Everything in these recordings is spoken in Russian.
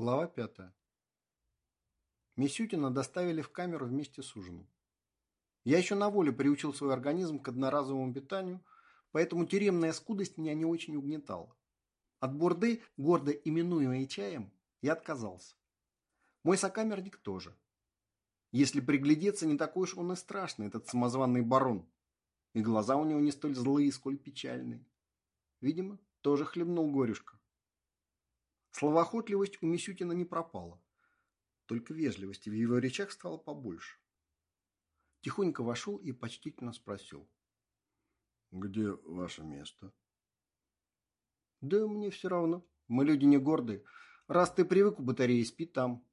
Глава пятая. Мисютина доставили в камеру вместе с ужином. Я еще на воле приучил свой организм к одноразовому питанию, поэтому тюремная скудость меня не очень угнетала. От бурды, гордо именуемой чаем, я отказался. Мой сокамерник тоже. Если приглядеться, не такой уж он и страшный, этот самозваный барон. И глаза у него не столь злые, сколь печальные. Видимо, тоже хлебнул горюшка. Словоохотливость у Мисютина не пропала. Только вежливости в его речах стало побольше. Тихонько вошел и почтительно спросил. «Где ваше место?» «Да мне все равно. Мы люди не гордые. Раз ты привык у батареи, спи там».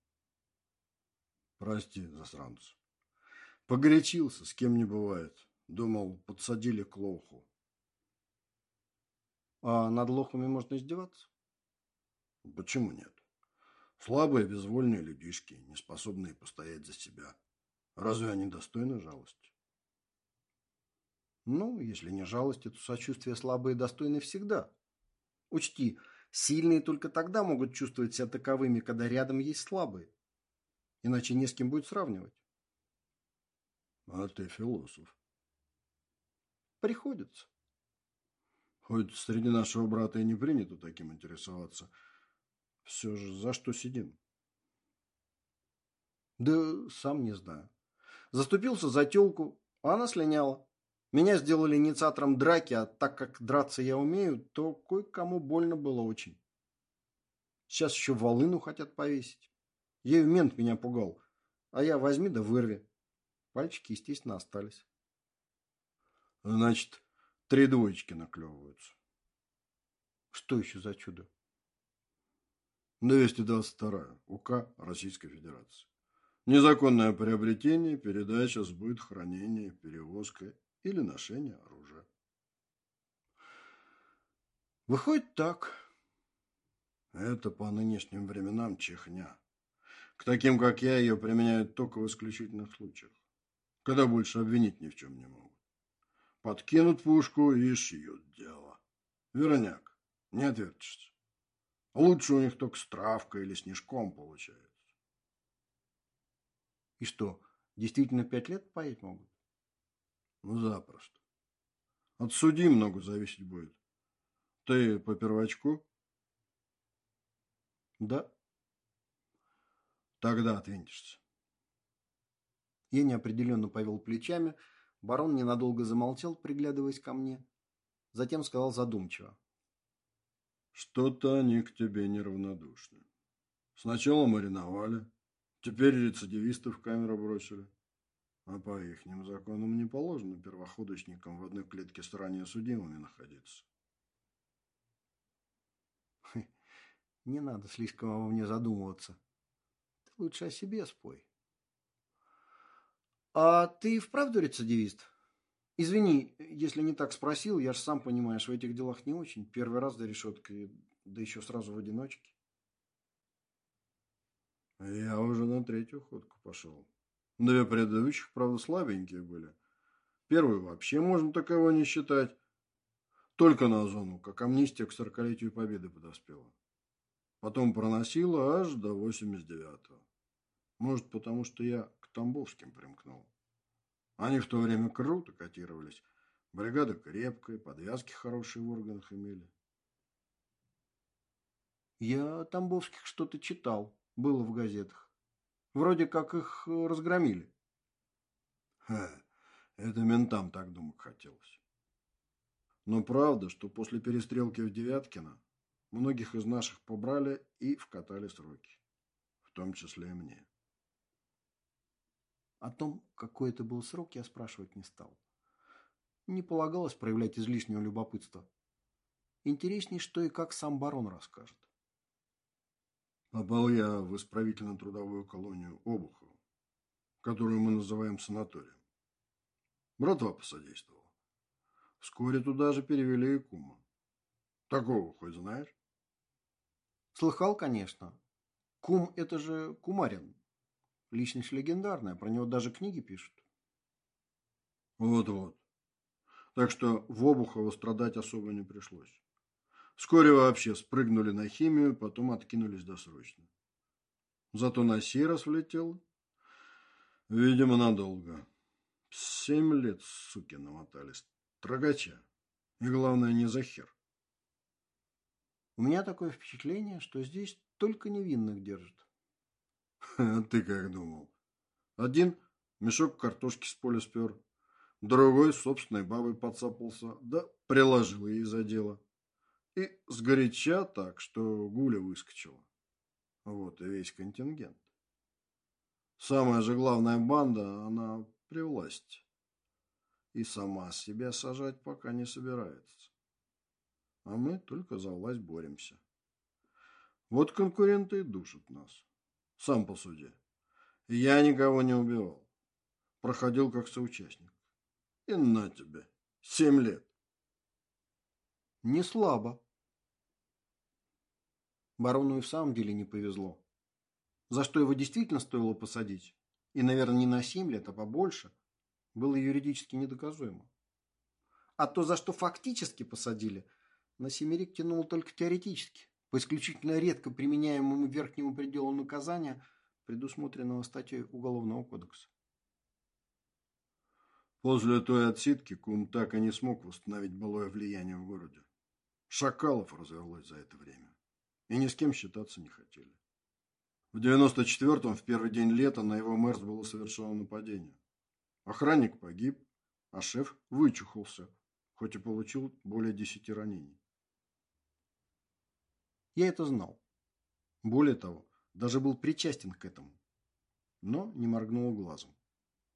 «Прости, засранец. Погорячился, с кем не бывает. Думал, подсадили к лоху». «А над лохами можно издеваться?» Почему нет? Слабые, безвольные людишки, не способные постоять за себя. Разве они достойны жалости? Ну, если не жалости, то сочувствие слабые достойны всегда. Учти, сильные только тогда могут чувствовать себя таковыми, когда рядом есть слабые. Иначе не с кем будет сравнивать. А ты философ. Приходится. Хоть среди нашего брата и не принято таким интересоваться – все же за что сидим? Да сам не знаю. Заступился за телку, а она слиняла. Меня сделали инициатором драки, а так как драться я умею, то кое-кому больно было очень. Сейчас еще волыну хотят повесить. Ею мент меня пугал, а я возьми да вырви. Пальчики, естественно, остались. Значит, три двоечки наклевываются. Что еще за чудо? 222 УК Российской Федерации. Незаконное приобретение, передача, сбыт, хранение, перевозка или ношение оружия. Выходит так. Это по нынешним временам чехня. К таким, как я, ее применяют только в исключительных случаях. Когда больше обвинить ни в чем не могут. Подкинут пушку и шьют дело. Вероняк, не отвертишься. Лучше у них только с травкой или снежком получается. И что, действительно пять лет паять могут? Ну, запросто. От судьи много зависеть будет. Ты по первочку? Да. Тогда отвинтишься. Я неопределенно повел плечами. Барон ненадолго замолчал, приглядываясь ко мне. Затем сказал задумчиво. Что-то они к тебе неравнодушны. Сначала мариновали, теперь рецидивистов в камеру бросили. А по ихним законам не положено первоходочникам в одной клетке с ранее судимыми находиться. Не надо слишком обо мне задумываться. Ты лучше о себе спой. А ты вправду рецидивист? Извини, если не так спросил, я же сам понимаешь, в этих делах не очень. Первый раз за решеткой, да еще сразу в одиночке. Я уже на третью ходку пошел. Две предыдущих, правда, слабенькие были. Первую вообще можно таково не считать. Только на зону, как амнистия к сорокалетию Победы подоспела. Потом проносила аж до 89-го. Может, потому что я к Тамбовским примкнул. Они в то время круто котировались. Бригада крепкая, подвязки хорошие в органах имели. Я Тамбовских что-то читал. Было в газетах. Вроде как их э, разгромили. Ха, это ментам так думать хотелось. Но правда, что после перестрелки в Девяткино многих из наших побрали и вкатали сроки. В том числе и мне. О том, какой это был срок, я спрашивать не стал. Не полагалось проявлять излишнего любопытства. Интересней, что и как сам барон расскажет. Попал я в исправительно-трудовую колонию Обухова, которую мы называем санаторием. Братва посодействовала. Вскоре туда же перевели и кума. Такого хоть знаешь? Слыхал, конечно. Кум – это же Кумарин, Личность легендарная, про него даже книги пишут. Вот-вот. Так что в Обухово страдать особо не пришлось. Вскоре вообще спрыгнули на химию, потом откинулись досрочно. Зато на сей раз влетел. Видимо, надолго. Семь лет, суки, намотались. Трогача. И главное, не за хер. У меня такое впечатление, что здесь только невинных держат. Ты как думал? Один мешок картошки с поля спер, другой собственной бабой подцапался, да приложил ей за дело. И сгоряча так, что гуля выскочила. Вот и весь контингент. Самая же главная банда, она при власти. И сама себя сажать пока не собирается. А мы только за власть боремся. Вот конкуренты и душат нас. Сам по суде. Я никого не убивал. Проходил как соучастник. И на тебе. Семь лет. Не слабо. Барону и в самом деле не повезло. За что его действительно стоило посадить, и, наверное, не на семь лет, а побольше, было юридически недоказуемо. А то, за что фактически посадили, на семерик тянуло только теоретически, по исключительно редко применяемому верхнему пределу наказания, предусмотренного статьей Уголовного кодекса. После той отсидки Кум так и не смог восстановить былое влияние в городе. Шакалов развелось за это время и ни с кем считаться не хотели. В 94-м, в первый день лета, на его мэрс было совершено нападение. Охранник погиб, а шеф вычухался, хоть и получил более десяти ранений. Я это знал. Более того, даже был причастен к этому. Но не моргнул глазом.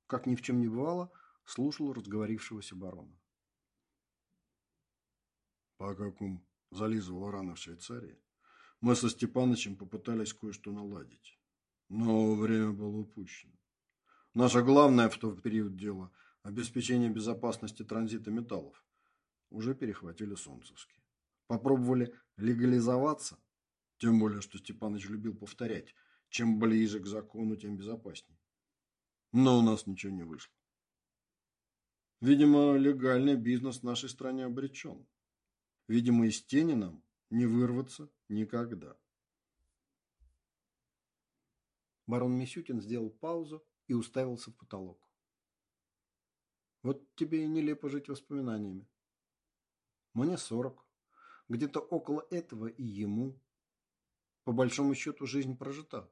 Как ни в чем не бывало, слушал разговорившегося барона. По какому зализывал раны в Швейцарии, мы со Степанычем попытались кое-что наладить. Но время было упущено. Наше главное в тот период дело – обеспечение безопасности транзита металлов. Уже перехватили Солнцевский. Попробовали легализоваться. Тем более, что Степаныч любил повторять. Чем ближе к закону, тем безопаснее. Но у нас ничего не вышло. Видимо, легальный бизнес в нашей стране обречен. Видимо, из тени нам не вырваться никогда. Барон Мисютин сделал паузу и уставился в потолок. Вот тебе и нелепо жить воспоминаниями. Мне сорок. Где-то около этого и ему. По большому счету жизнь прожита.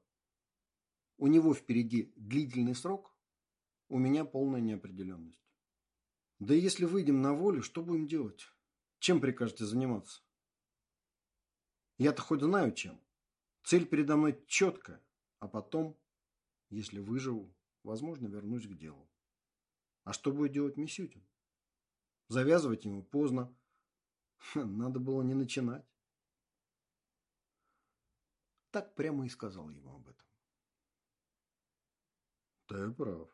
У него впереди длительный срок, у меня полная неопределенность. Да и если выйдем на волю, что будем делать? Чем прикажете заниматься? Я-то хоть знаю чем. Цель передо мной четкая, а потом, если выживу, возможно, вернусь к делу. А что будет делать Мисютин? Завязывать ему поздно. Надо было не начинать. Так прямо и сказал ему об этом. Ты прав.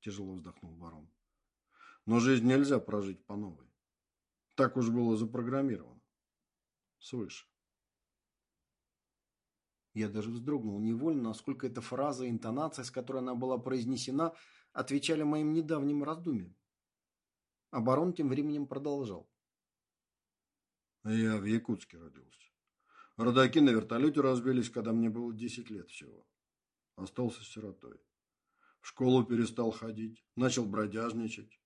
Тяжело вздохнул барон. Но жизнь нельзя прожить по новой. Так уж было запрограммировано свыше. Я даже вздрогнул невольно, насколько эта фраза и интонация, с которой она была произнесена, отвечали моим недавним раздумьям. А барон тем временем продолжал. Я в Якутске родился. Родаки на вертолете разбились, когда мне было 10 лет всего. Остался сиротой. В школу перестал ходить, начал бродяжничать.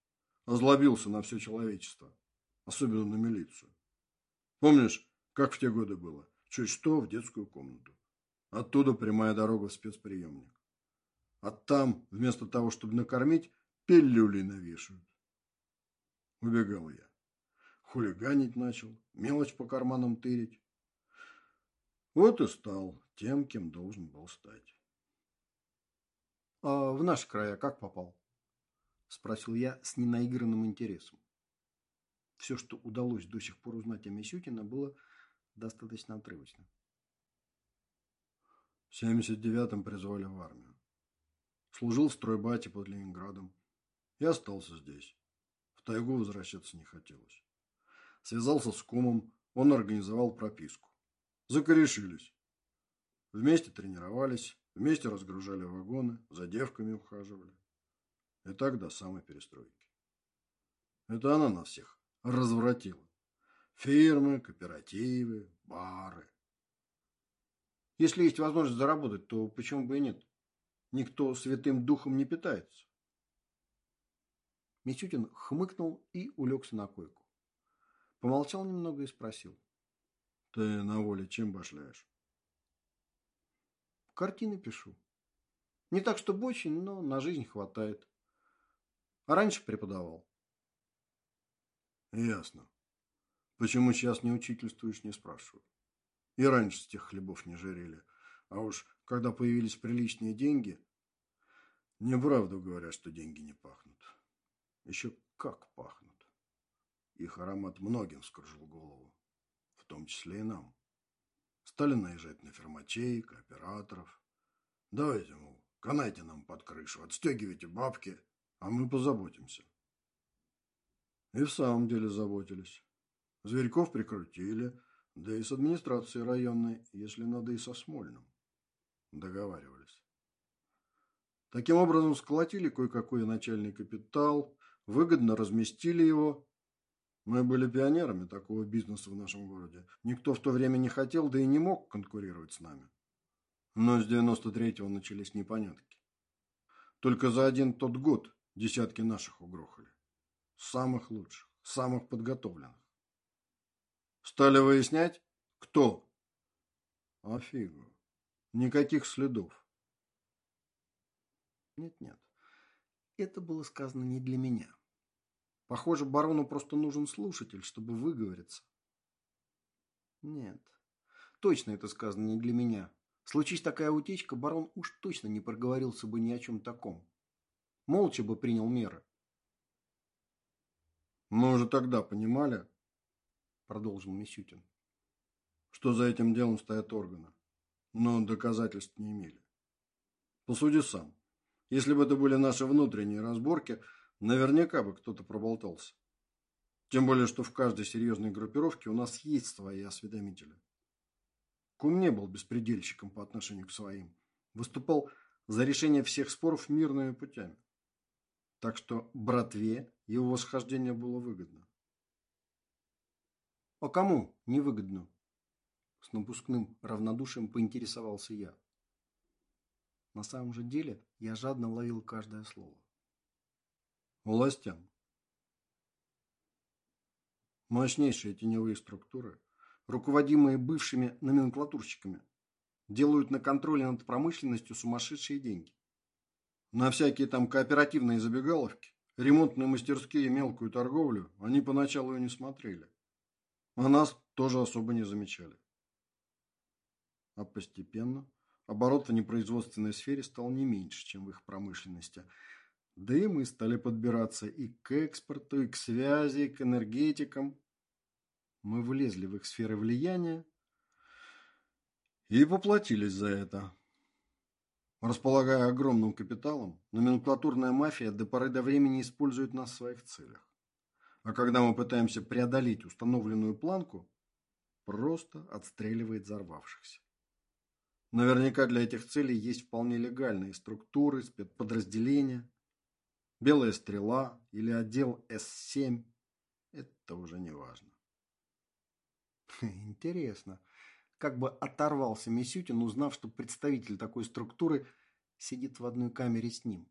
Озлобился на все человечество, особенно на милицию. Помнишь, как в те годы было. Чуть что в детскую комнату. Оттуда прямая дорога в спецприемник. А там, вместо того, чтобы накормить, пилюли навешивают. Убегал я. Хулиганить начал, мелочь по карманам тырить. Вот и стал тем, кем должен был стать. — А в наши края как попал? — спросил я с ненаигранным интересом. Все, что удалось до сих пор узнать о Мисютина, было достаточно отрывочно. В 79-м призвали в армию. Служил в стройбате под Ленинградом. И остался здесь. В тайгу возвращаться не хотелось. Связался с кумом, он организовал прописку. Закорешились. Вместе тренировались, вместе разгружали вагоны, за девками ухаживали. И так до самой перестройки. Это она нас всех развратила. Фирмы, кооперативы, бары. Если есть возможность заработать, то почему бы и нет? Никто святым духом не питается. Мисютин хмыкнул и улегся на койку. Помолчал немного и спросил. Ты на воле чем башляешь? Картины пишу. Не так, чтобы очень, но на жизнь хватает. А раньше преподавал. Ясно. Почему сейчас не учительствуешь, не спрашиваю. И раньше с тех хлебов не жарили. А уж когда появились приличные деньги, неправду говорят, что деньги не пахнут. Еще как пахнут. Их аромат многим скружил голову, в том числе и нам. Стали наезжать на фермачей, кооператоров. Давайте, мол, канайте нам под крышу, отстегивайте бабки, а мы позаботимся. И в самом деле заботились. Зверьков прикрутили, да и с администрацией районной, если надо, и со Смольным. Договаривались. Таким образом, сколотили кое-какой начальный капитал, выгодно разместили его. Мы были пионерами такого бизнеса в нашем городе. Никто в то время не хотел, да и не мог конкурировать с нами. Но с 93-го начались непонятки. Только за один тот год десятки наших угрохали. Самых лучших, самых подготовленных. Стали выяснять, кто? А фигу. Никаких следов. Нет-нет. Это было сказано не для меня. Похоже, барону просто нужен слушатель, чтобы выговориться. Нет. Точно это сказано не для меня. Случись такая утечка, барон уж точно не проговорился бы ни о чем таком. Молча бы принял меры. Мы уже тогда понимали, продолжил Мисютин, что за этим делом стоят органы, но доказательств не имели. Посуди сам. Если бы это были наши внутренние разборки, наверняка бы кто-то проболтался. Тем более, что в каждой серьезной группировке у нас есть свои осведомители. Кум не был беспредельщиком по отношению к своим. Выступал за решение всех споров мирными путями. Так что братве его восхождение было выгодно. А кому невыгодно? С напускным равнодушием поинтересовался я. На самом же деле я жадно ловил каждое слово. Властям. Мощнейшие теневые структуры, руководимые бывшими номенклатурщиками, делают на контроле над промышленностью сумасшедшие деньги. На всякие там кооперативные забегаловки, ремонтные мастерские и мелкую торговлю они поначалу и не смотрели. А нас тоже особо не замечали. А постепенно оборот в непроизводственной сфере стал не меньше, чем в их промышленности. Да и мы стали подбираться и к экспорту, и к связи, и к энергетикам. Мы влезли в их сферы влияния и поплатились за это. Располагая огромным капиталом, номенклатурная мафия до поры до времени использует нас в своих целях. А когда мы пытаемся преодолеть установленную планку, просто отстреливает взорвавшихся. Наверняка для этих целей есть вполне легальные структуры, спецподразделения. Белая стрела или отдел С-7 – это уже не важно. Интересно, как бы оторвался Мисютин, узнав, что представитель такой структуры сидит в одной камере с ним.